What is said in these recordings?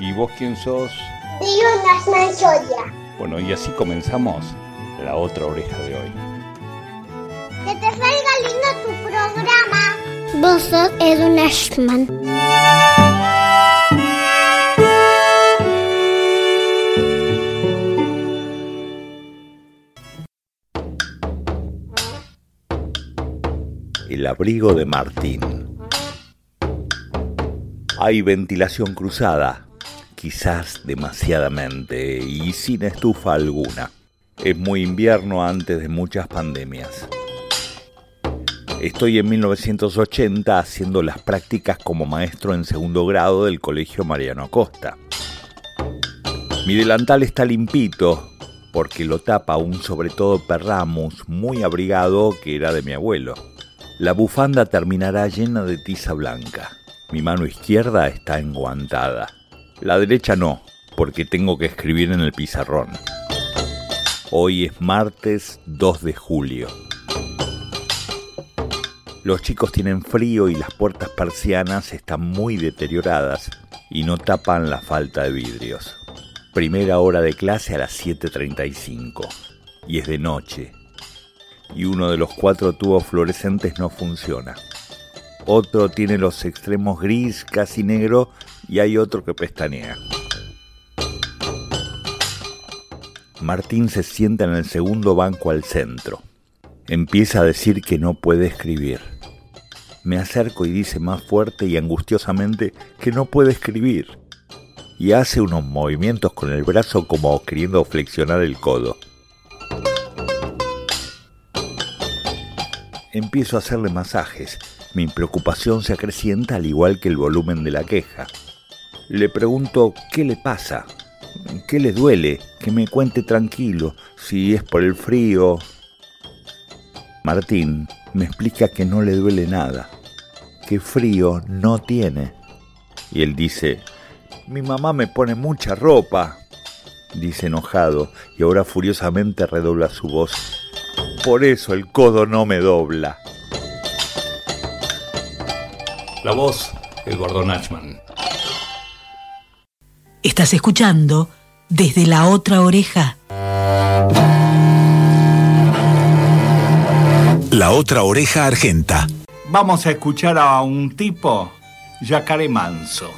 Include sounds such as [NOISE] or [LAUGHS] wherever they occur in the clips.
¿Y vos quién sos? Digo Nasman Soya. Bueno, y así comenzamos la otra oreja de hoy. Que te salga lindo tu programa. Vos sos Edwin Ashman. El abrigo de Martín. Hay ventilación cruzada, quizás demasiadamente y sin estufa alguna. Es muy invierno antes de muchas pandemias. Estoy en 1980 haciendo las prácticas como maestro en segundo grado del Colegio Mariano Acosta. Mi delantal está limpito porque lo tapa un sobre todo perramus muy abrigado que era de mi abuelo. La bufanda terminará llena de tiza blanca. Mi mano izquierda está enguantada. La derecha no, porque tengo que escribir en el pizarrón. Hoy es martes 2 de julio. Los chicos tienen frío y las puertas persianas están muy deterioradas y no tapan la falta de vidrios. Primera hora de clase a las 7.35 y es de noche y uno de los cuatro tubos fluorescentes no funciona. Otro tiene los extremos gris, casi negro, y hay otro que pestanea. Martín se sienta en el segundo banco al centro. Empieza a decir que no puede escribir. Me acerco y dice más fuerte y angustiosamente que no puede escribir. Y hace unos movimientos con el brazo como queriendo flexionar el codo. Empiezo a hacerle masajes. Mi preocupación se acrecienta al igual que el volumen de la queja. Le pregunto qué le pasa, qué le duele, que me cuente tranquilo, si es por el frío. Martín me explica que no le duele nada, que frío no tiene. Y él dice, mi mamá me pone mucha ropa, dice enojado, y ahora furiosamente redobla su voz. Por eso el codo no me dobla. La voz, el gordo Nachman. Estás escuchando desde la otra oreja. La otra oreja argenta. Vamos a escuchar a un tipo, Yacaré Manso.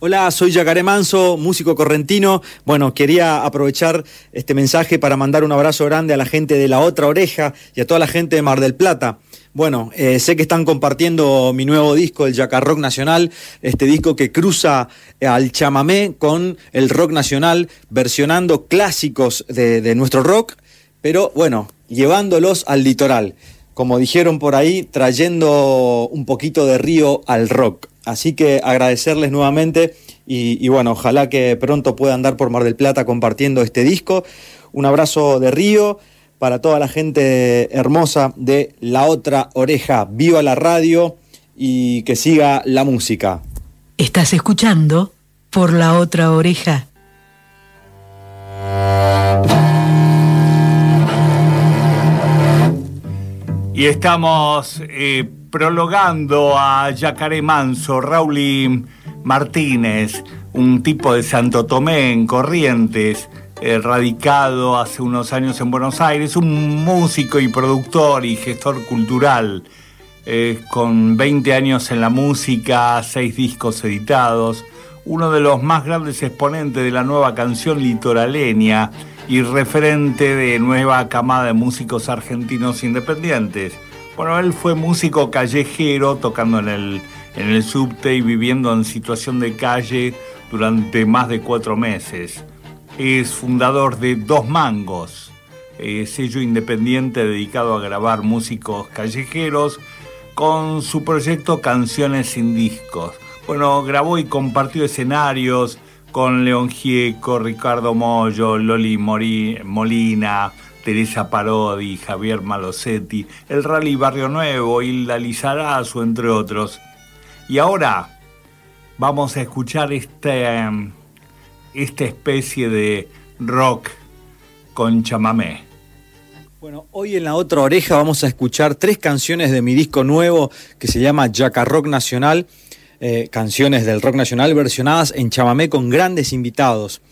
Hola, soy Yacaré Manso, músico correntino. Bueno, quería aprovechar este mensaje para mandar un abrazo grande a la gente de La Otra Oreja y a toda la gente de Mar del Plata. Bueno, eh, sé que están compartiendo mi nuevo disco, el Yacar Rock Nacional, este disco que cruza eh, al chamamé con el rock nacional, versionando clásicos de nuestro rock, pero bueno, llevándolos al litoral. Como dijeron por ahí, trayendo un poquito de río al rock. Así que agradecerles nuevamente y, y, bueno, ojalá que pronto pueda andar por Mar del Plata compartiendo este disco. Un abrazo de Río para toda la gente hermosa de La Otra Oreja. Viva la radio y que siga la música. Estás escuchando por la otra oreja. Y estamos eh, prologando a Yacaré Manso, Rauli Martínez, un tipo de Santo Tomé en Corrientes, eh, radicado hace unos años en Buenos Aires, un músico y productor y gestor cultural, eh, con 20 años en la música, seis discos editados, uno de los más grandes exponentes de la nueva canción litoraleña y referente de nueva camada de músicos argentinos independientes. Bueno, él fue músico callejero, tocando en el, en el subte y viviendo en situación de calle durante más de cuatro meses. Es fundador de Dos Mangos, eh, sello independiente dedicado a grabar músicos callejeros, con su proyecto Canciones sin Discos. Bueno, grabó y compartió escenarios con León Gieco, Ricardo Mollo, Loli Molina, Teresa Parodi, Javier Malosetti, el Rally Barrio Nuevo, Hilda Lizarazu, entre otros. Y ahora vamos a escuchar este, esta especie de rock con chamamé. Bueno, hoy en la otra oreja vamos a escuchar tres canciones de mi disco nuevo que se llama Jaca Rock Nacional eh, canciones del rock nacional versionadas en chamamé con grandes invitados.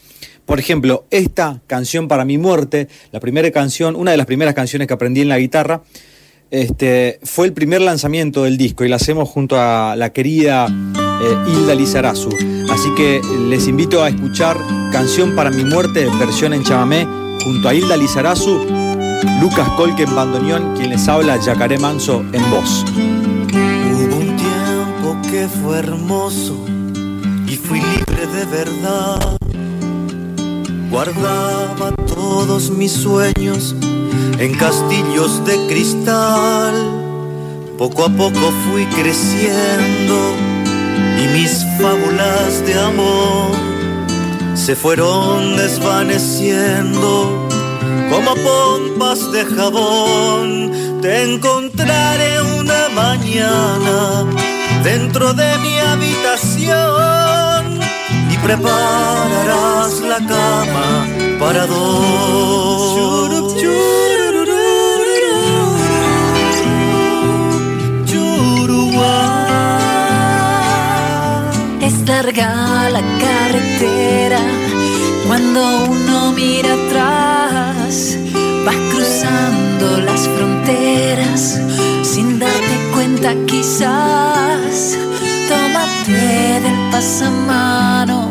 Por ejemplo, esta canción para mi muerte, la primera canción, una de las primeras canciones que aprendí en la guitarra, este, fue el primer lanzamiento del disco y la hacemos junto a la querida eh, Hilda Lizarazu. Así que les invito a escuchar Canción para mi muerte, versión en chamamé, junto a Hilda Lizarazu, Lucas Colque en bandoneón, quien les habla, Yacaré Manso en voz que fue hermoso y fui libre de verdad. Guardaba todos mis sueños en castillos de cristal. Poco a poco fui creciendo y mis fábulas de amor se fueron desvaneciendo como pompas de jabón. Te encontraré una mañana dentro de mi habitación prepararás la cama para dos. Es larga la carretera cuando uno mira atrás, vas cruzando las fronteras sin darte cuenta quizás. Tómate del pasamano,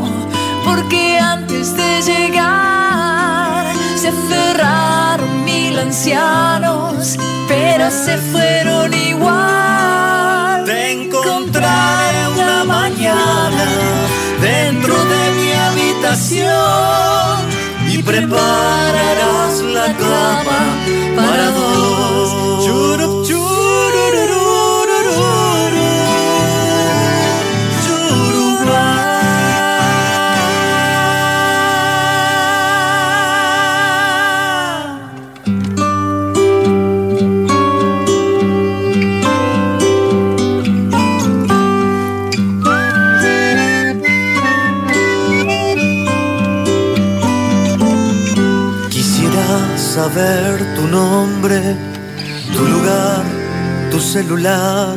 porque antes de llegar se aferraron mil ancianos, pero se fueron igual. Te encontraré una mañana dentro de mi habitación y prepararás la cama para dos. Celular.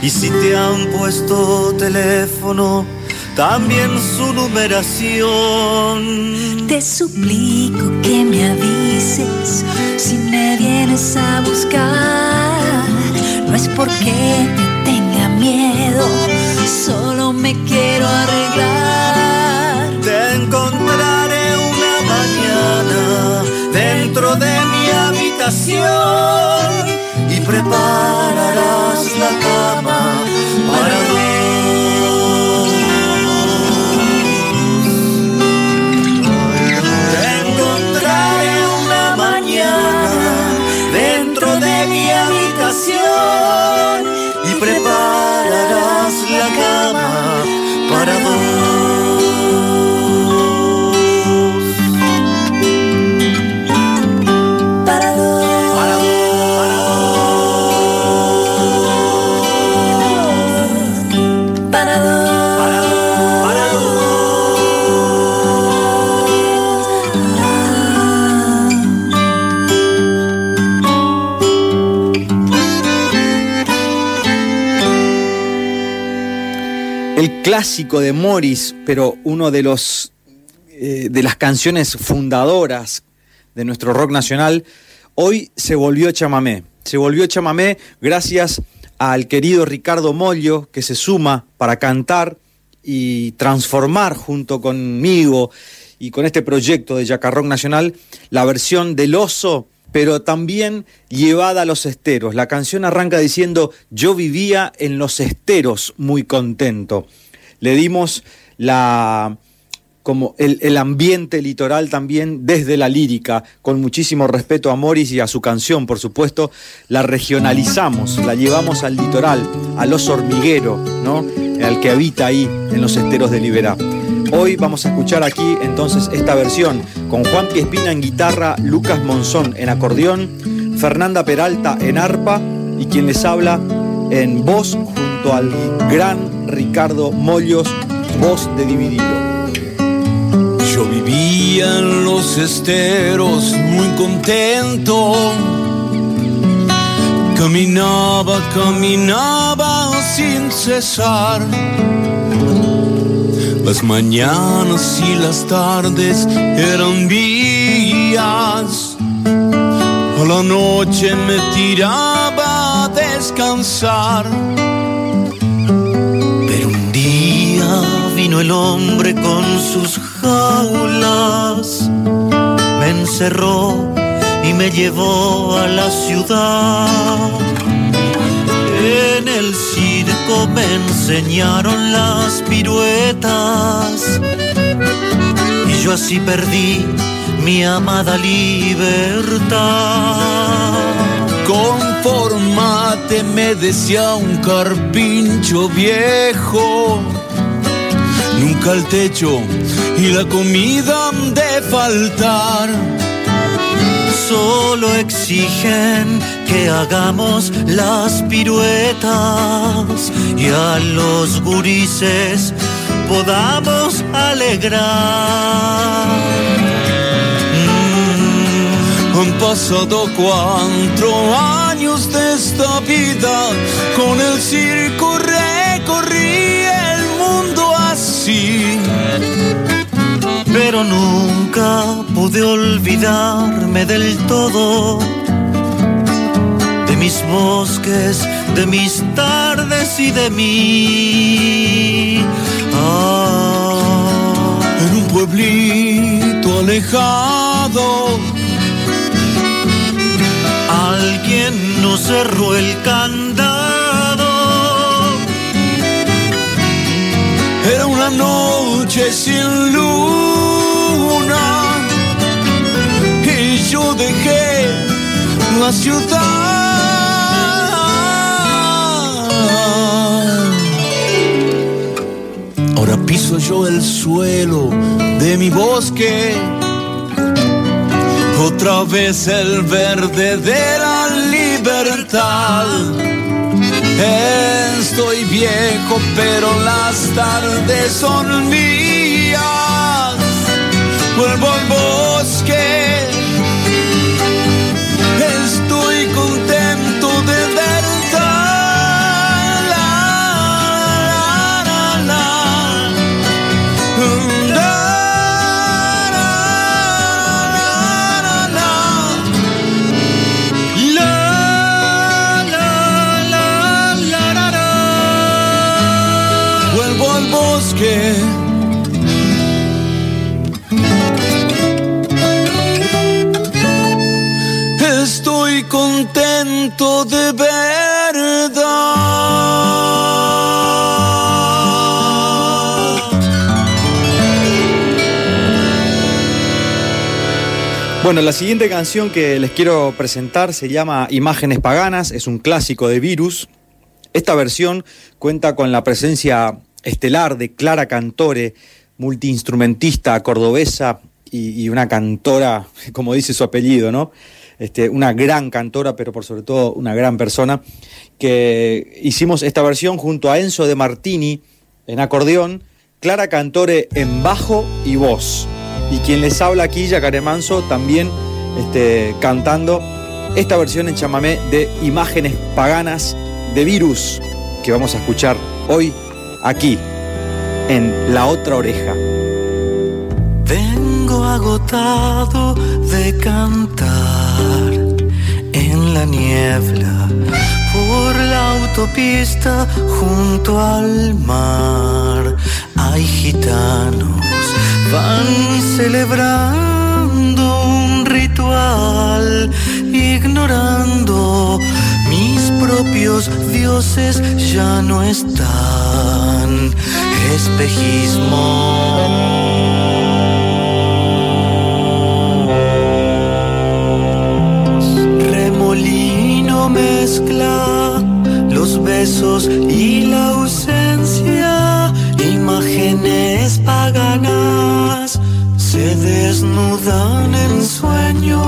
Y si te han puesto teléfono, también su numeración. Te suplico que me avises si me vienes a buscar. No es porque te tenga miedo, solo me quiero arreglar. Te encontraré una mañana dentro de mi habitación y prepararás clásico de Morris, pero uno de los eh, de las canciones fundadoras de nuestro rock nacional, hoy se volvió chamamé. Se volvió chamamé gracias al querido Ricardo Mollo, que se suma para cantar y transformar junto conmigo y con este proyecto de Yacarrock Nacional la versión del oso, pero también llevada a los esteros. La canción arranca diciendo, yo vivía en los esteros muy contento. Le dimos la como el, ambiente litoral también desde la lírica, con muchísimo respeto a Morris y a su canción, por supuesto, la regionalizamos, la llevamos al litoral, al oso hormiguero, ¿no? al que habita ahí en los esteros de Liberá. Hoy vamos a escuchar aquí entonces esta versión con Juan Piespina en guitarra, Lucas Monzón en acordeón, Fernanda Peralta en arpa y quien les habla en voz junto al gran Ricardo Mollos, voz de Dividido. Yo vivía en los esteros muy contento. Caminaba, caminaba sin cesar. Las mañanas y las tardes eran días. A la noche me tiraba descansar vino el hombre con sus jaulas, me encerró y me llevó a la ciudad. En el circo me enseñaron las piruetas y yo así perdí mi amada libertad. Me decía un carpincho viejo nunca el techo y la comida han de faltar. Solo exigen que hagamos las piruetas y a los gurises podamos alegrar. Mm. Han pasado cuatro años de esta vida con el circo recorrido pero nunca pude olvidarme del todo de mis bosques, de mis tardes y de mí. Ah. En un pueblito alejado, alguien nos cerró el candado. Era una noche sin luna y yo dejé la ciudad. Ahora piso yo el suelo de mi bosque. Otra vez el verde de la libertad Estoy viejo, pero las tardes son mías. Vuelvo al bosque. Estoy contento de de verdad. Bueno, la siguiente canción que les quiero presentar se llama Imágenes Paganas, es un clásico de Virus. Esta versión cuenta con la presencia estelar de Clara Cantore, multiinstrumentista cordobesa y, una cantora, [LAUGHS] como dice su apellido, ¿no? Este, una gran cantora, pero por sobre todo una gran persona, que hicimos esta versión junto a Enzo de Martini en acordeón, Clara Cantore en bajo y voz. Y quien les habla aquí, Yacaré Manso, también este, cantando esta versión en chamamé de Imágenes Paganas de Virus, que vamos a escuchar hoy aquí en La Otra Oreja. Vengo agotado de cantar en la niebla por la autopista junto al mar. Hay gitanos, van celebrando un ritual, ignorando mis propios dioses ya no están. Espejismo. Mezcla los besos y la ausencia, imágenes paganas se desnudan en sueños.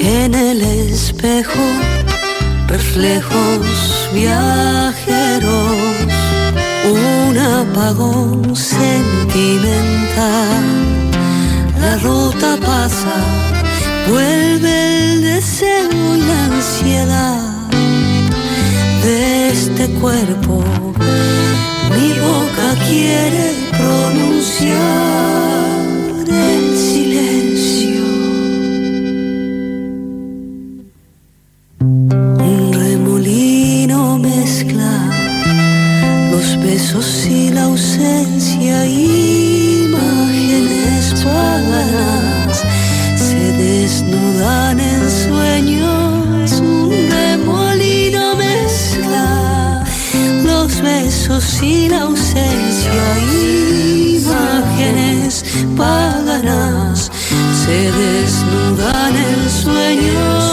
En el espejo, reflejos viajeros, apagón sentimental. La ruta pasa, vuelve el deseo y la ansiedad de este cuerpo. Mi boca quiere pronunciar besos y la ausencia, imágenes paganas se desnudan en sueños.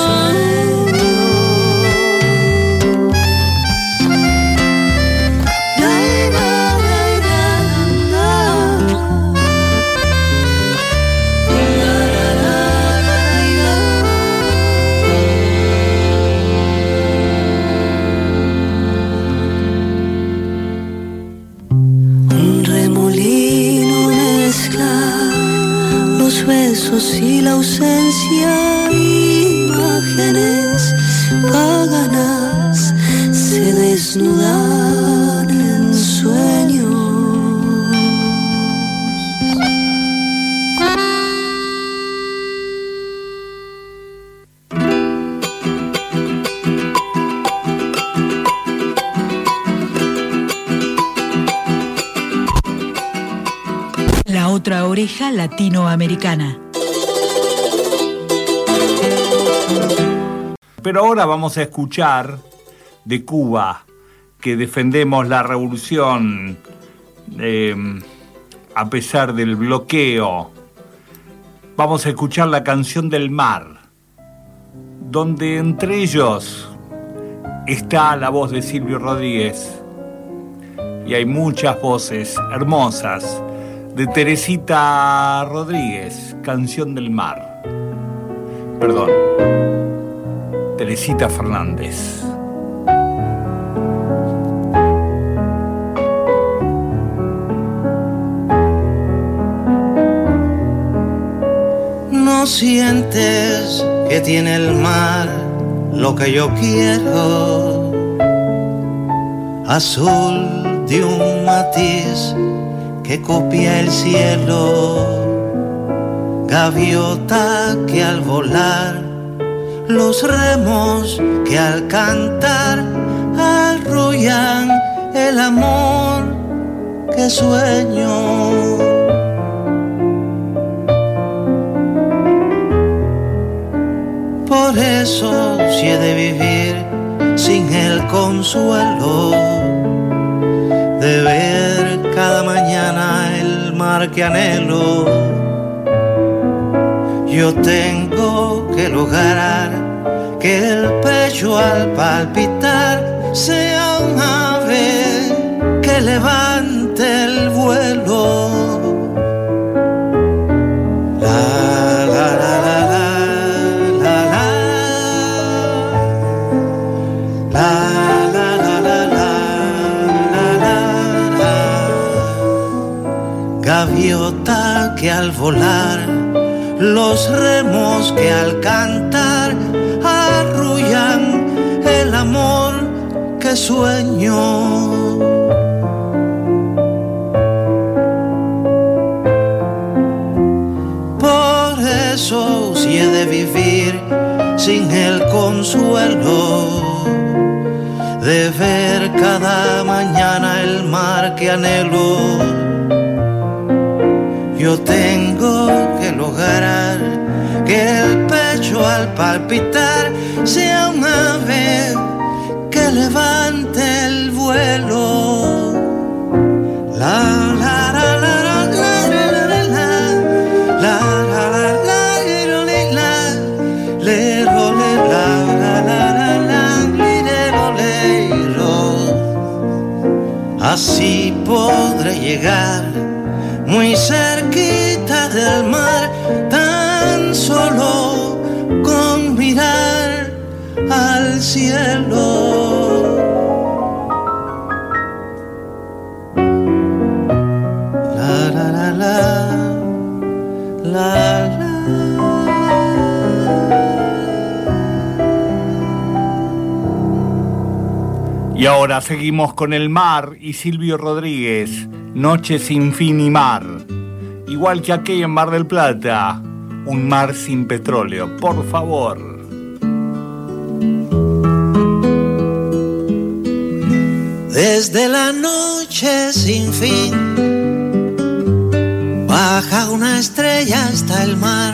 Besos y la ausencia, imágenes paganas se desnudan en sueños. Otra oreja latinoamericana. Pero ahora vamos a escuchar de Cuba, que defendemos la revolución eh, a pesar del bloqueo. Vamos a escuchar la canción del mar, donde entre ellos está la voz de Silvio Rodríguez. Y hay muchas voces hermosas de Teresita Rodríguez, Canción del Mar. Perdón. Teresita Fernández. No sientes que tiene el mar lo que yo quiero. Azul de un matiz que copia el cielo. Gaviota que al volar, los remos que al cantar arrollan el amor que sueño. Por eso si he de vivir sin el consuelo de ver cada mañana el mar que anhelo. Yo tengo que lograr que el pecho al palpitar sea un ave que levante el vuelo. Gaviota que al volar, los remos que al cantar arrullan el amor que sueño. Por eso si de vivir sin el consuelo de ver cada mañana el mar que anhelo. Yo tengo que el pecho al palpitar sea un ave que levante el vuelo. La, la, la, la. Así podré llegar muy cerquita del mar, cielo. Y ahora seguimos con el mar y Silvio Rodríguez, Noche sin fin y mar. Igual que aquella en Mar del Plata, un mar sin petróleo, por favor. Desde la noche sin fin baja una estrella hasta el mar,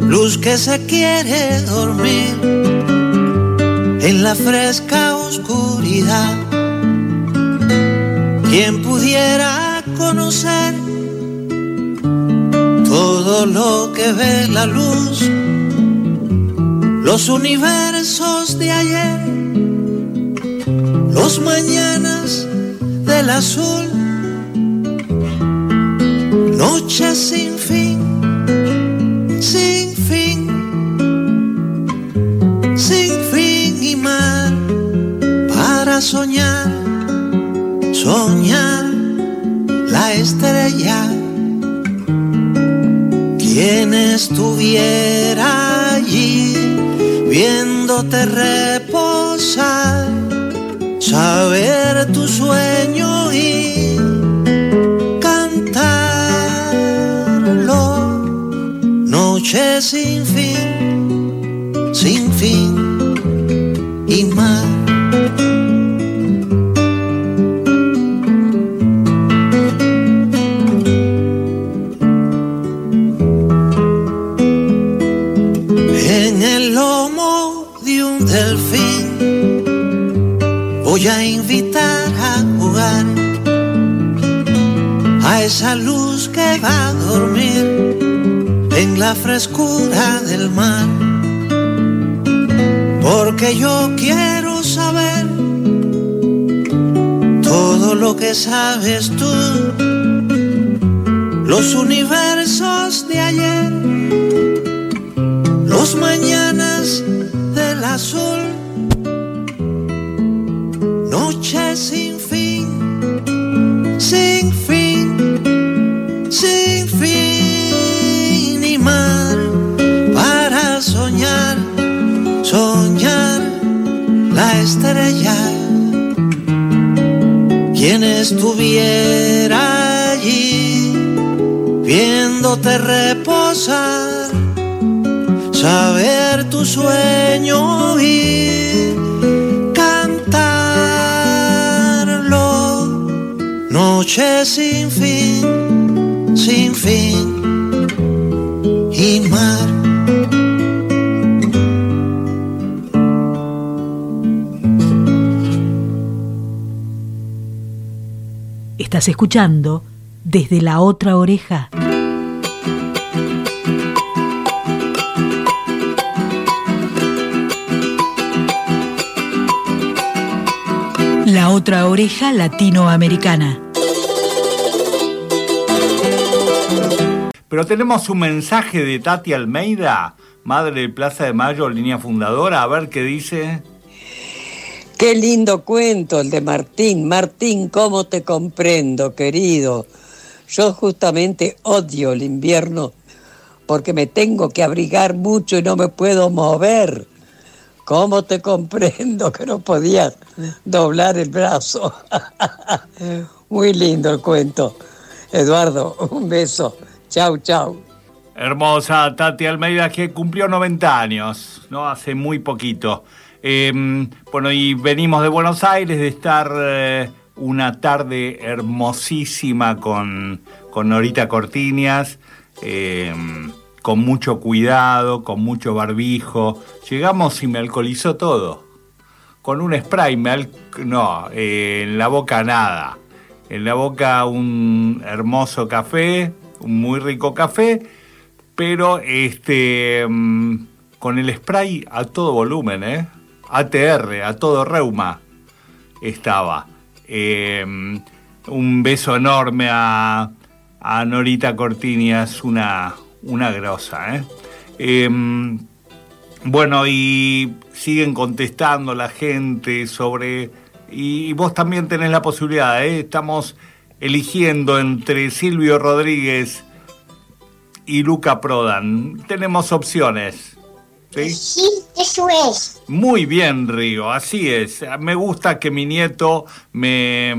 luz que se quiere dormir en la fresca oscuridad. Quien pudiera conocer todo lo que ve la luz, los universos de ayer, los mañanas del azul, noches sin fin, sin fin, sin fin y mar para soñar, soñar la estrella. Quien estuviera allí viéndote reposar, saber tu sueño y cantarlo. Noche sin fin, sin fin voy a invitar a jugar a esa luz que va a dormir en la frescura del mar. Porque yo quiero saber todo lo que sabes tú, los universos Escuchando desde la otra oreja. La otra oreja latinoamericana. Pero tenemos un mensaje de Tati Almeida, madre de Plaza de Mayo, línea fundadora, a ver qué dice. Qué lindo cuento el de Martín. Martín, ¿cómo te comprendo, querido? Yo justamente odio el invierno porque me tengo que abrigar mucho y no me puedo mover. ¿Cómo te comprendo que no podías doblar el brazo? [LAUGHS] Muy lindo el cuento. Eduardo, un beso. Chau, chau. Hermosa Tati Almeida que cumplió 90 años, ¿no? Hace muy poquito. Em, bueno, y venimos de Buenos Aires de estar eh, una tarde hermosísima con, con Norita Cortiñas, em, con mucho cuidado, con mucho barbijo. Llegamos y me alcoholizó todo. Con un spray, me no, eh, en la boca nada. En la boca un hermoso café, un muy rico café pero este mm, con el spray a todo volumen, ¿eh? ATR, a todo reuma estaba. Em, un beso enorme a, a Norita Cortinias, una, una grosa, ¿eh? Em, bueno, y siguen contestando la gente sobre... Y, vos también tenés la posibilidad, ¿eh? Estamos eligiendo entre Silvio Rodríguez y Luca Prodan. Tenemos opciones. ¿Sí? sí, eso es. Muy bien, Río, así es. Me gusta que mi nieto me,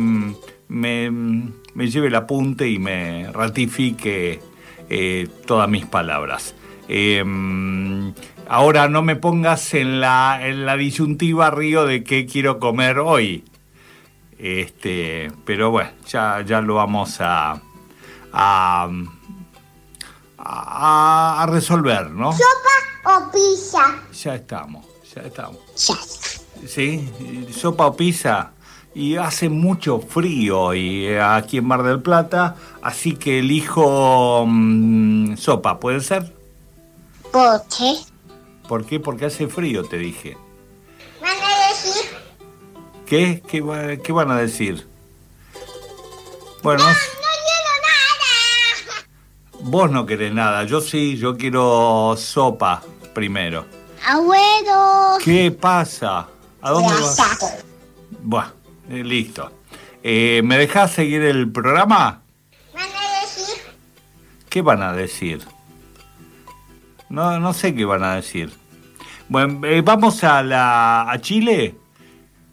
me, me lleve el apunte y me ratifique eh, todas mis palabras. Em, ahora no me pongas en la, en la disyuntiva, Río, de qué quiero comer hoy. Este, pero bueno, ya, ya lo vamos a, a a, resolver, ¿no? ¿Sopa o pizza? Ya estamos, ya estamos. ¿Sí? ¿Sopa o pizza? Y hace mucho frío y eh, aquí en Mar del Plata, así que elijo mm, sopa, ¿puede ser? ¿Por qué? ¿Por qué? Porque hace frío, te dije. ¿Van a decir? ¿Qué? ¿Qué, qué van a decir? Bueno... Vos no querés nada, yo sí, yo quiero sopa primero. Abuelo. ¿Qué pasa? ¿A dónde vas? Bueno, eh, listo. Eh, ¿Me dejás seguir el programa? ¿Van a decir? ¿Qué van a decir? No, no sé qué van a decir. Bueno, eh, vamos a la a Chile.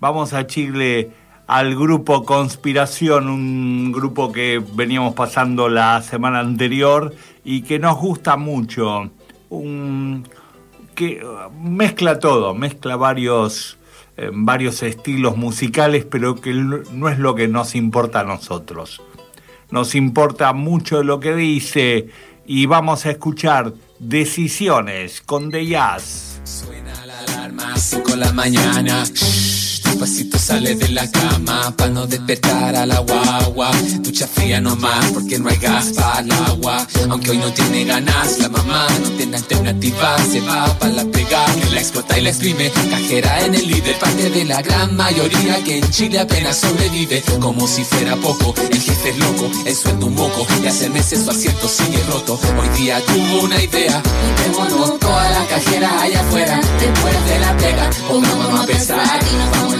Vamos a Chile al grupo Conspiración, un grupo que veníamos pasando la semana anterior y que nos gusta mucho. Un, que mezcla todo, mezcla varios, eh, varios estilos musicales, pero que no es lo que nos importa a nosotros. Nos importa mucho lo que dice y vamos a escuchar Decisiones con The Jazz. Suena la alarma, 5 la mañana Despacito sale de la cama pa' no despertar a la guagua. Ducha fría nomás porque no hay gas para el agua. Aunque hoy no tiene ganas, la mamá no tiene alternativa. Se va pa' la pega, que la explota y la exprime. Cajera en el líder, parte de la gran mayoría que en Chile apenas sobrevive. Como si fuera poco, el jefe es loco, el sueldo un moco. Y hace meses su asiento sigue roto. Hoy día tuvo una idea, juntémonos toda la cajera allá afuera. Después de la pega, pongámonos a pensar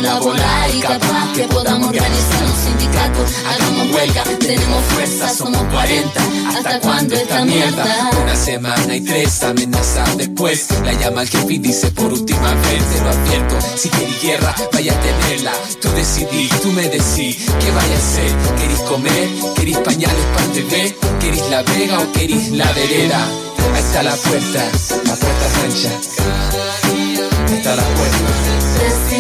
la bola y capaz que podamos organizar un sindicato. Hagamos huelga, tenemos fuerza, somos 40. ¿Hasta cuándo esta mierda? Una semana y tres amenazas después. La llama al jefe y dice por última vez, te lo advierto. Si querís guerra, vaya a tenerla. Tú decidí, tú me decís, ¿qué vaya a hacer? ¿Querís comer? ¿Querís pañales para bebé? ¿Querís la vega o querís la vereda? Ahí está la puerta, la puerta ancha. Ahí está la puerta.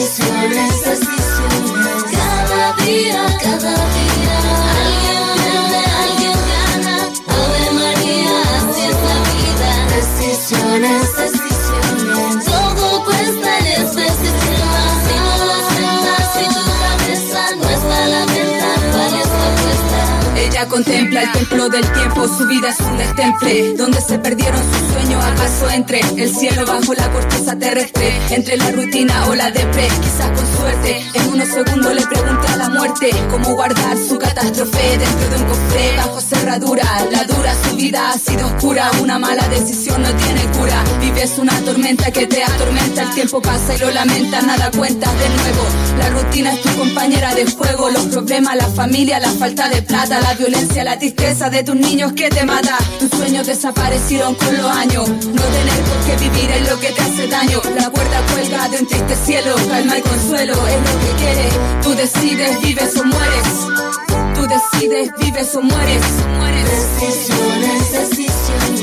Decisiones, decisiones. Cada día, cada día. Alguien pierde, alguien gana. Ave María, así es la vida. Decisiones. Contempla el templo del tiempo, su vida es un destemple, donde se perdieron sus sueños, acaso entre el cielo bajo la corteza terrestre, entre la rutina o la depre, quizás con suerte, en unos segundos le pregunta a la muerte, cómo guardar su catástrofe dentro de un cofre bajo cerradura, la dura su vida ha sido oscura, una mala decisión no tiene cura, vives una tormenta que te atormenta, el tiempo pasa y lo lamenta, nada cuenta de nuevo, la rutina es tu compañera de juego, los problemas, la familia, la falta de plata, la violencia la tristeza de tus niños que te mata. Tus sueños desaparecieron con los años. No tener por qué vivir es lo que te hace daño. La cuerda cuelga de un triste cielo, calma y consuelo es lo que quieres. Tú decides, vives o mueres. Tú decides, vives o mueres. Decisiones, decisiones.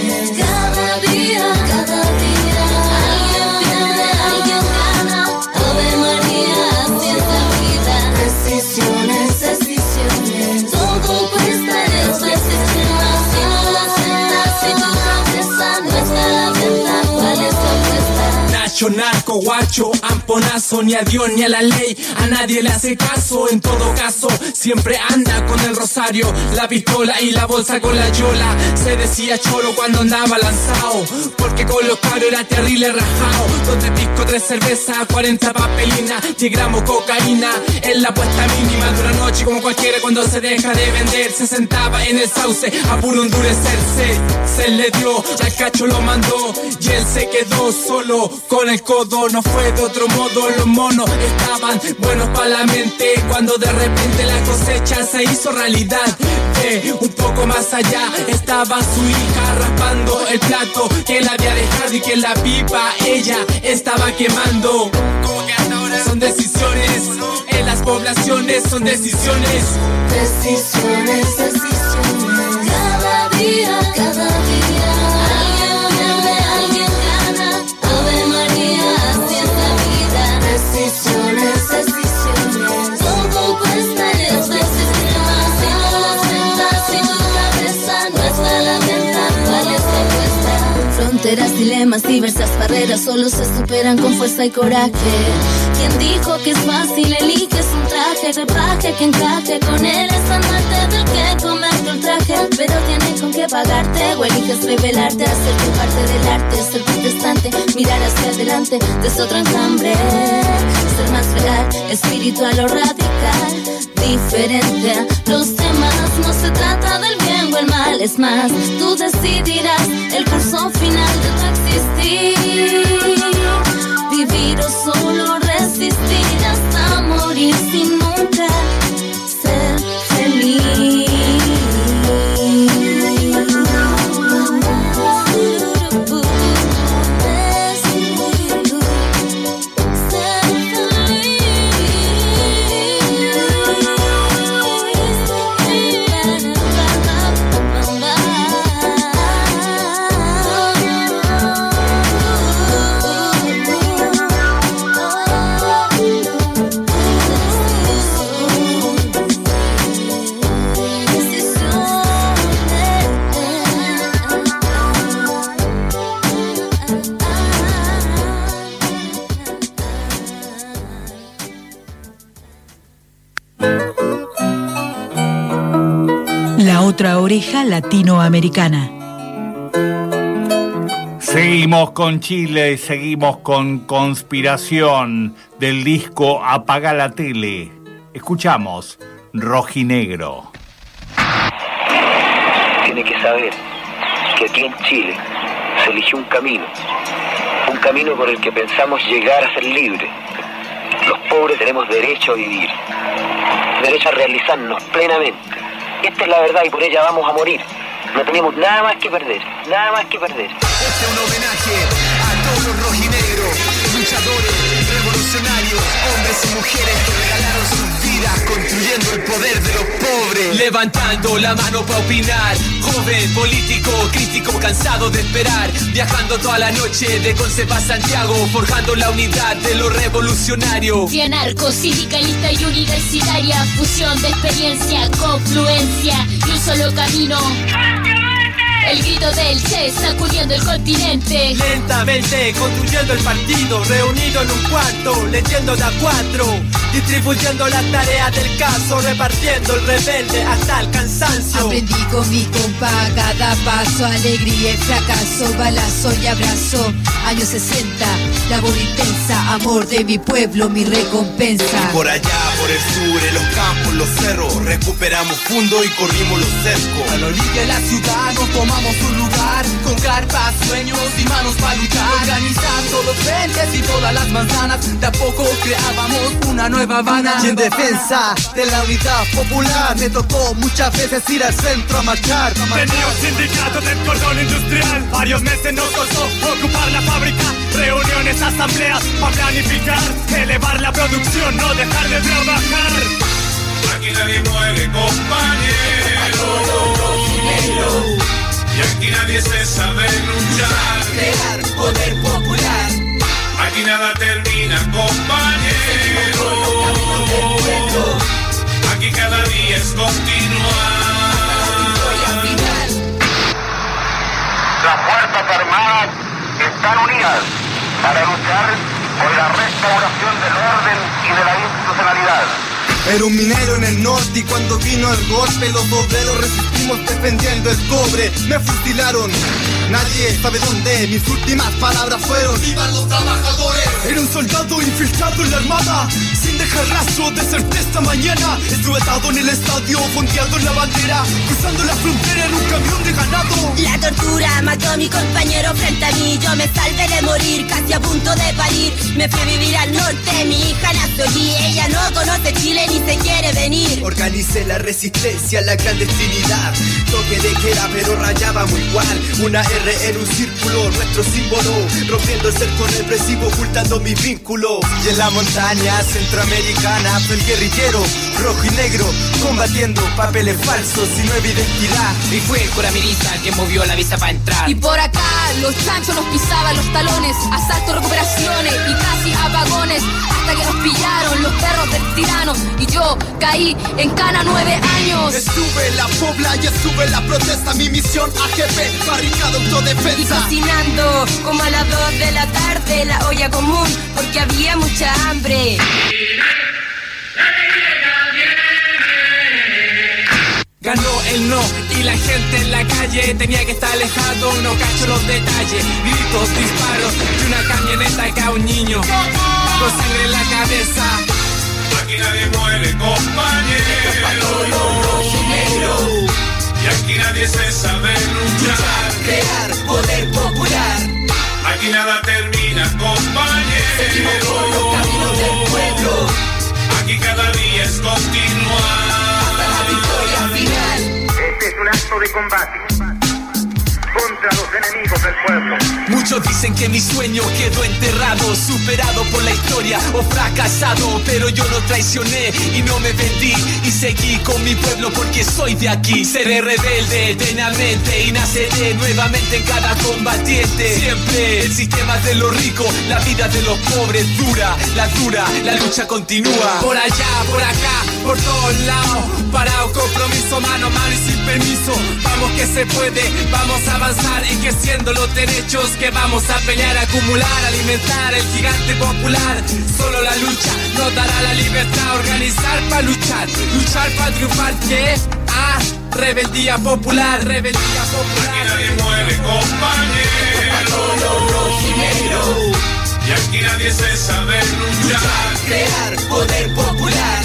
Nacho, narco, guacho, amponazo, ni a Dios ni a la ley, a nadie le hace caso, en todo caso, siempre anda con el rosario, la pistola y la bolsa con la yola, se decía choro cuando andaba lanzado, porque con los caros era terrible rajado, donde pisco tres cervezas, 40 papelinas, 10 gramos cocaína, en la puesta mínima de una noche como cualquiera cuando se deja de vender, se sentaba en el sauce, a puro endurecerse, se le dio, al cacho lo mandó, y él se quedó solo, con el codo, no fue de otro modo, los monos estaban buenos para la mente, cuando de repente la cosecha se hizo realidad, de un poco más allá, estaba su hija raspando el plato que la había dejado y que la pipa ella estaba quemando. Son decisiones, en las poblaciones son decisiones. Decisiones, decisiones. Cada día. Fronteras, dilemas, diversas barreras solo se superan con fuerza y coraje. ¿Quién dijo que es fácil? Eliges un traje, repaje que encaje con él. Es amarte del que comerte el traje, pero tiene con qué pagarte. O eliges revelarte, hacer tu parte del arte, ser protestante, mirar hacia adelante desde otro enjambre. Ser más real, espiritual o radical, diferente a los demás. No se trata del el mal, es más, tú decidirás el curso final de tu existir. Vivir o solo resistir hasta morir sin nunca otra oreja latinoamericana. Seguimos con Chile, seguimos con Conspiración del disco Apaga la tele. Escuchamos Rojinegro. Tiene que saber que aquí en Chile se eligió un camino, un camino por el que pensamos llegar a ser libres. Los pobres tenemos derecho a vivir, derecho a realizarnos plenamente. Esta es la verdad y por ella vamos a morir. No tenemos nada más que perder, nada más que perder. Este es un homenaje a todos los rojinegros, luchadores, revolucionarios, hombres y mujeres que regalaron sus construyendo el poder de los pobres. Levantando la mano para opinar, joven, político, crítico, cansado de esperar, viajando toda la noche de Concepa a Santiago, forjando la unidad de lo revolucionario. Bien arco, sindicalista y universitaria, fusión de experiencia, confluencia y un solo camino. El grito del Che sacudiendo el continente. Lentamente construyendo el partido, reunido en un cuarto, leyendo de a cuatro, distribuyendo las tareas del caso, repartiendo el rebelde hasta el cansancio. Aprendí con mi compa cada paso, alegría y fracaso, balazo y abrazo. años 60. Labor intensa, amor de mi pueblo, mi recompensa. Por allá, por el sur, en los campos, los cerros, recuperamos fundo y corrimos los cercos. A la orilla de la ciudad nos tomamos un lugar Con carpas, sueños y manos para luchar. Organizando los frentes y todas las manzanas. De a poco creábamos una nueva Habana Y en defensa de la unidad popular me tocó muchas veces ir al centro a marchar. Tenía un sindicato del cordón industrial. Varios meses nos costó ocupar la fábrica. Reuniones, asambleas para planificar. Elevar la producción, no dejar de trabajar. Aquí nadie muere, compañero. Y aquí nadie cesa de luchar. Crear poder popular Aquí nada termina, compañero. Aquí cada día es continuar. Las Fuerzas Armadas están unidas para luchar por la restauración del orden y de la institucionalidad. Era un minero en el norte y cuando vino el golpe los obreros resistimos defendiendo el cobre. Me fusilaron, nadie sabe dónde. Mis últimas palabras fueron ¡Vivan los trabajadores! Era un soldado infiltrado en la armada, sin dejar rastro de certeza mañana. Estuve atado en el estadio, fondeando en la bandera, cruzando la frontera en un camión de ganado. La tortura mató a mi compañero frente a mí. Yo me salvé de morir, casi a punto de parir. Me fui a vivir al norte, mi hija nació allí. Ella no conoce Chile ni se quiere venir. Organicé la resistencia, la clandestinidad. Toque de queda, pero rayábamos igual. Una R en un círculo, nuestro símbolo. Rompiendo el cerco represivo, ocultando mis vínculos. Y en la montaña centroamericana, fue el guerrillero, rojo y negro, combatiendo papeles falsos y nueva identidad. Y fue el cura Mirita quien movió la visa para entrar. Y por acá los chanchos nos pisaban los talones, asaltos, recuperaciones y casi apagones, hasta que nos pillaron los perros del tirano y yo caí en cana nueve años. Estuve en la pobla y estuve en la protesta, mi misión AGP, barricada Y autodefensa. cocinando como a las dos de la tarde la olla común porque había mucha hambre. Ganó el no y la gente en la calle tenía que estar alejado, no cacho los detalles, gritos, disparos y una camioneta que a un niño con sangre en la cabeza. Aquí nadie muere, compañero. Y aquí nadie cesa de luchar. Crear poder popular. Aquí nada termina, compañero. Aquí cada día es continuar. Este es un acto de combate contra los enemigos del pueblo. Muchos dicen que mi sueño quedó enterrado, superado por la historia o fracasado, pero yo no traicioné y no me vendí y seguí con mi pueblo porque soy de aquí. Seré rebelde eternamente y naceré nuevamente en cada combatiente. Siempre el sistema de los ricos, la vida de los pobres dura, la dura, la lucha continúa. Por allá, por acá, por todos lados, parado, compromiso, mano a mano y sin permiso. Vamos que se puede, vamos a avanzar enriqueciendo los derechos que vamos a pelear, acumular, alimentar el gigante popular. Solo la lucha nos dará la libertad, organizar para luchar, luchar para triunfar. ¿Qué? Ah, rebeldía popular, rebeldía popular. Aquí nadie muere, compañero. Y aquí nadie cesa de luchar. Crear poder popular.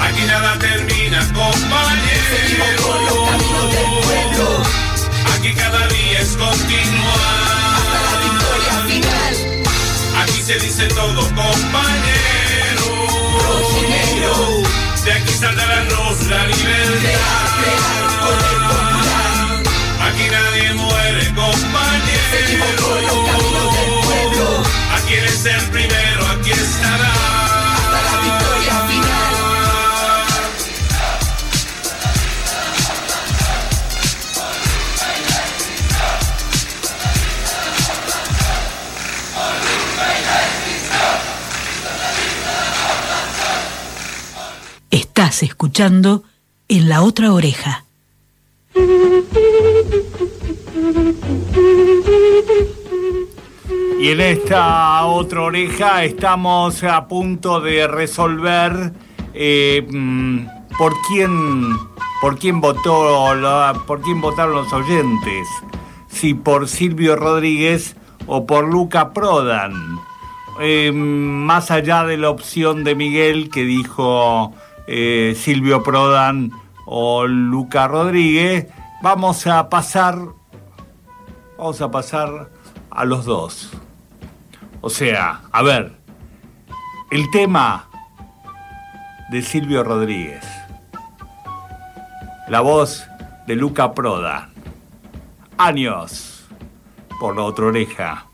Aquí nada termina, compañero. Aquí cada día es continuar. Aquí se dice todo, compañero. De aquí saldrá la luz, la libertad. En la otra oreja. Y en esta otra oreja estamos a punto de resolver eh, mm, por quién por quién votó por quién votaron los oyentes. Si por Silvio Rodríguez o por Luca Prodan. Eh, más allá de la opción de Miguel que dijo eh, Silvio Prodan o Luca Rodríguez, vamos a pasar, vamos a pasar a los dos. O sea, a ver, el tema de Silvio Rodríguez, la voz de Luca Prodan, años por la otra oreja.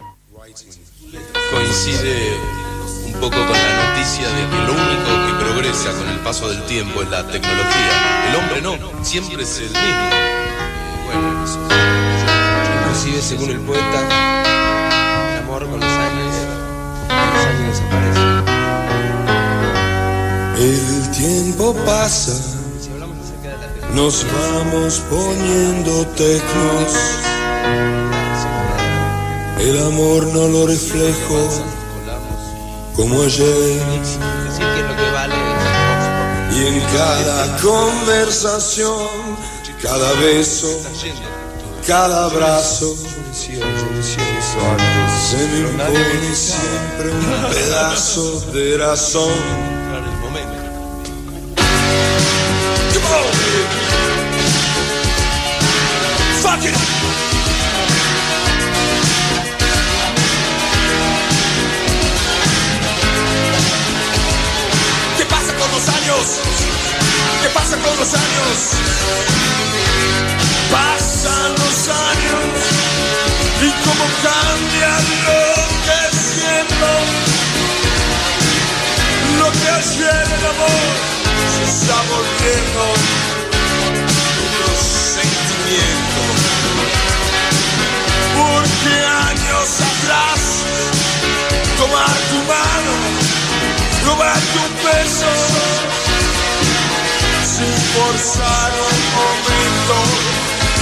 coincide un poco con la noticia de que lo único que progresa con el paso del tiempo es la tecnología. El hombre no, siempre es el mismo. Bueno, eso. inclusive según el poeta, el amor con los años, con los años desaparece. El tiempo pasa, nos vamos poniendo tecnos. El amor no lo reflejo como ayer. En cada conversación, cada beso, cada abrazo, se me impone siempre un pedazo de razón. Fuck it! Años? ¿Qué pasa con los años? Pasan los años y cómo cambia lo que siento. Lo que ayer el amor se está volviendo un sentimiento. Porque años atrás, tomar tu mano, robarte un beso, sin forzar un momento,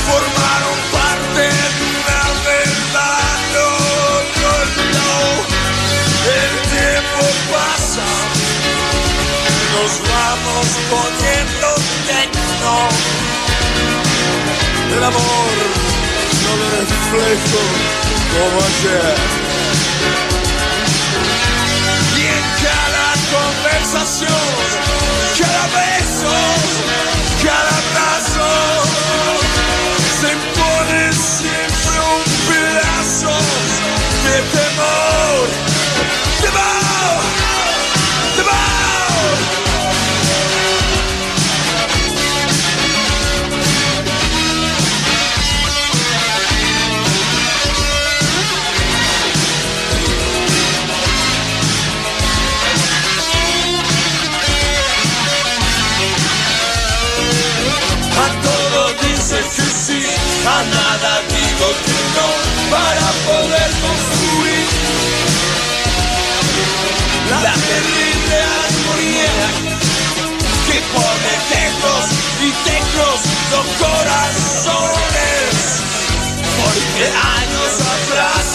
formaron parte de una verdad. No, no. El tiempo pasa, nos vamos poniendo tecno. El amor no lo reflejo como ayer. Los corazones. Porque años atrás,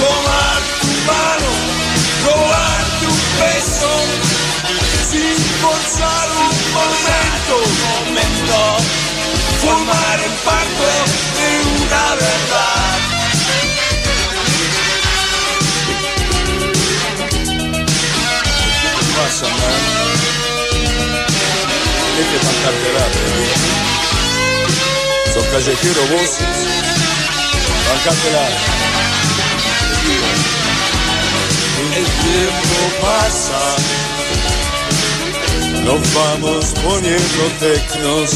tomar tu mano, robarte un beso, sin forzar un momento, momento, formar en parte de una verdad. Sos callejero vos. Bancártela. El tiempo pasa. Nos vamos poniendo tecnos.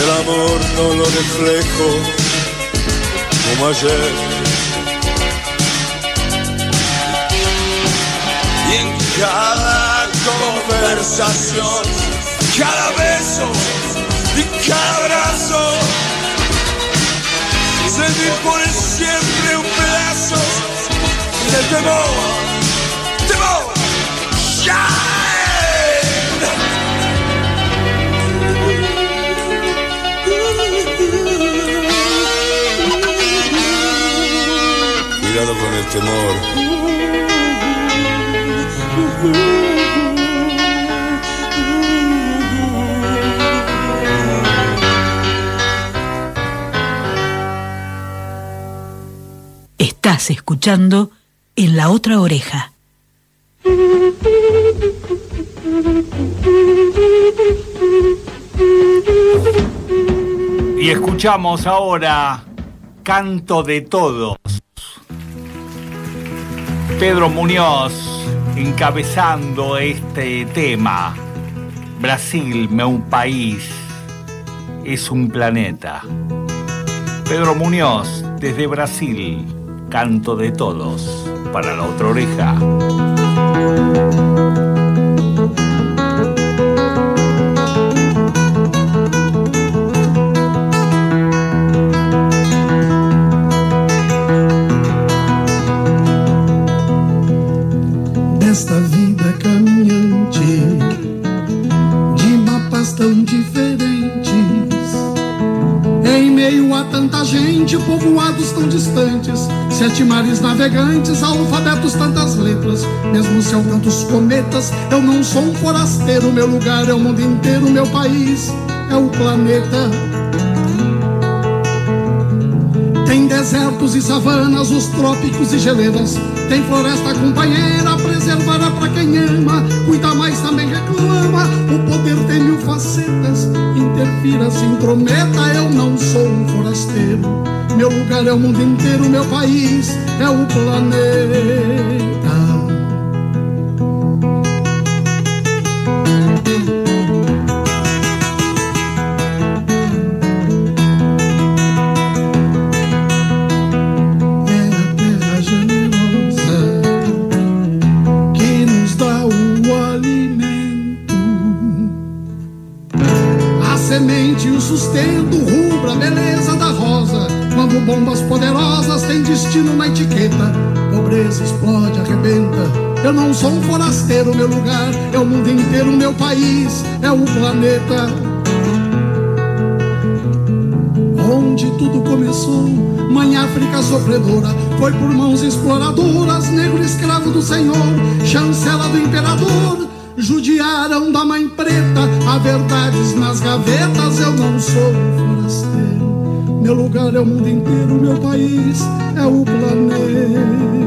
El amor no lo reflejo como ayer. Y en cada conversación, cada beso y cada abrazo, se me pone siempre un pedazo de temor, temor, shine. Cuidado con el temor. [LAUGHS] Estás escuchando en la otra oreja. Y escuchamos ahora Canto de Todos. Pedro Muñoz encabezando este tema. Brasil, meu país, es un planeta. Pedro Muñoz, desde Brasil, Canto de Todos, para la otra oreja. desta vida caminhante de mapas tão diferentes. Meio a tanta gente, povoados tão distantes, sete mares navegantes, alfabetos, tantas letras. Mesmo há tantos cometas, eu não sou um forasteiro. Meu lugar é o mundo inteiro, meu país é o planeta. Desertos e savanas, os trópicos e geleiras. Tem floresta companheira, preservada pra quem ama. Cuida mais também reclama. O poder tem mil facetas. Interfira, se intrometa. Eu não sou um forasteiro. Meu lugar é o mundo inteiro, meu país é o planeta. Um forasteiro, meu lugar é o mundo inteiro, meu país é o planeta. Onde tudo começou, mãe África sofredora, foi por mãos exploradoras, negro escravo do Senhor, chancela do imperador. Judiaram da mãe preta, há verdades nas gavetas. Eu não sou forasteiro, meu lugar é o mundo inteiro, meu país é o planeta.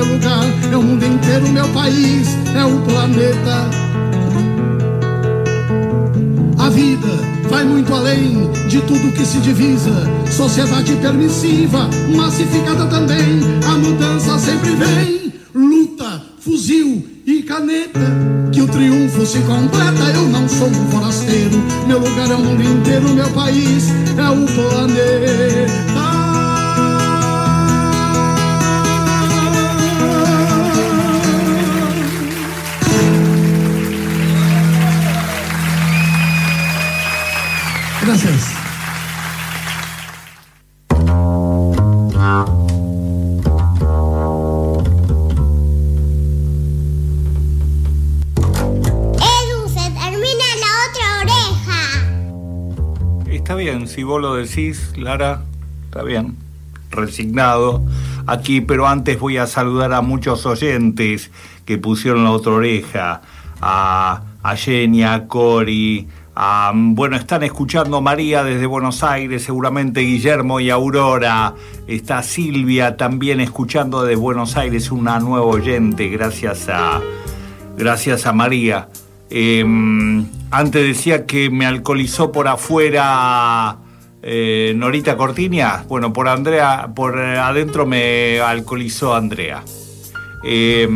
Meu lugar é o mundo inteiro, meu país é o planeta. A vida vai muito além de tudo que se divisa. Sociedade permissiva, massificada também. A mudança sempre vem. Luta, fuzil e caneta. Que o triunfo se completa. Eu não sou um forasteiro. Meu lugar é o mundo inteiro. Meu país é o planeta. Lo decís, Lara, está bien. Resignado aquí, pero antes voy a saludar a muchos oyentes que pusieron la otra oreja. A, a Jenny, a Cori, bueno, están escuchando María desde Buenos Aires, seguramente Guillermo y Aurora. Está Silvia también escuchando desde Buenos Aires, una nueva oyente, gracias a, gracias a María. Eh, antes decía que me alcoholizó por afuera eh, Norita Cortiña. Bueno, por Andrea, por eh, adentro me alcoholizó Andrea. Eh,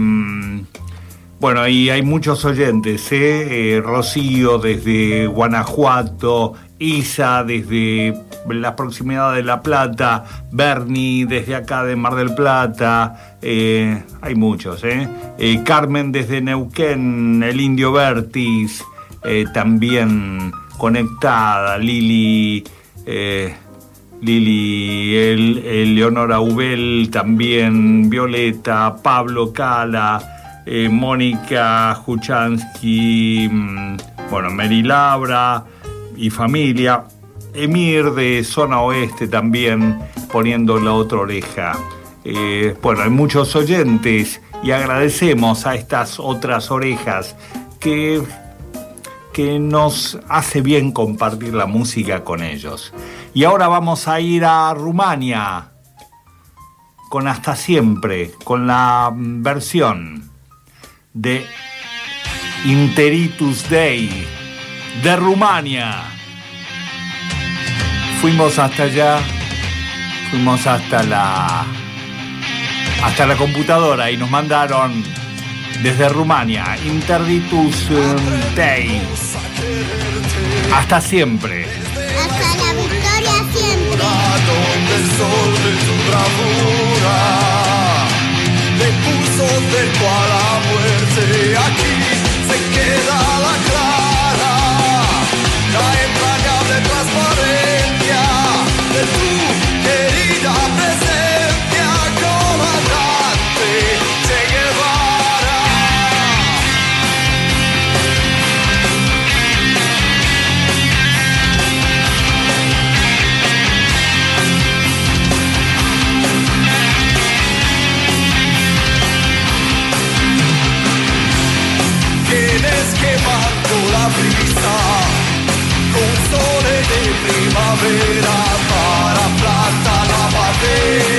bueno, y hay muchos oyentes, ¿eh? Eh, Rocío desde Guanajuato, Isa desde las proximidades de La Plata, Bernie desde acá de Mar del Plata, hay muchos, Carmen desde Neuquén, el Indio Vertis, también conectada, Lili eh, Lili, el, Eleonora Ubel, también Violeta, Pablo Cala, eh, Mónica Juchansky, mm, bueno, Mary Labra y familia. Emir de Zona Oeste también poniendo la otra oreja. Eh, bueno, hay muchos oyentes y agradecemos a estas otras orejas que, que nos hace bien compartir la música con ellos. Y ahora vamos a ir a Rumania con Hasta Siempre, con la versión de Interitus Day de Rumania. Fuimos hasta allá, fuimos hasta la hasta la computadora y nos mandaron desde Rumania Interditus Day. Hasta siempre. Hasta la victoria siempre. donde el sol de su bravura le puso cerco a la muerte. Aquí se queda la clara, la entrañable transparencia de tu primavera para plata la bandera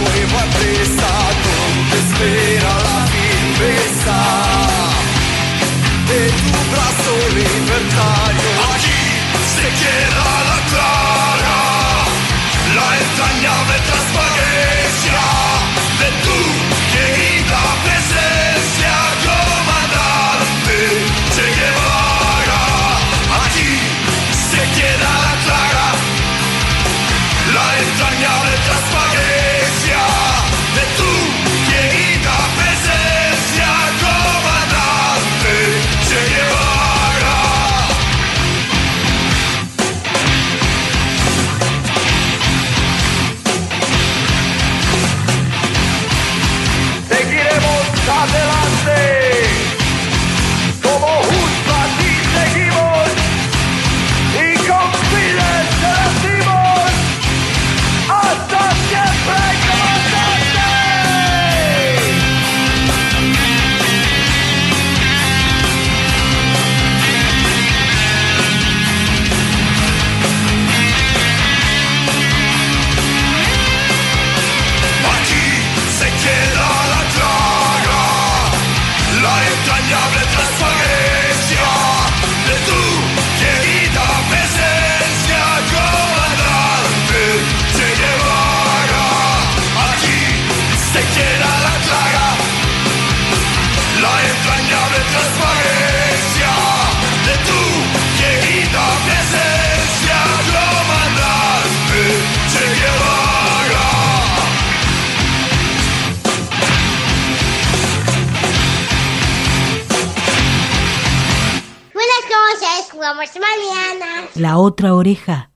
nueva empresa donde espera la firmeza de tu brazo libertario. Aquí se queda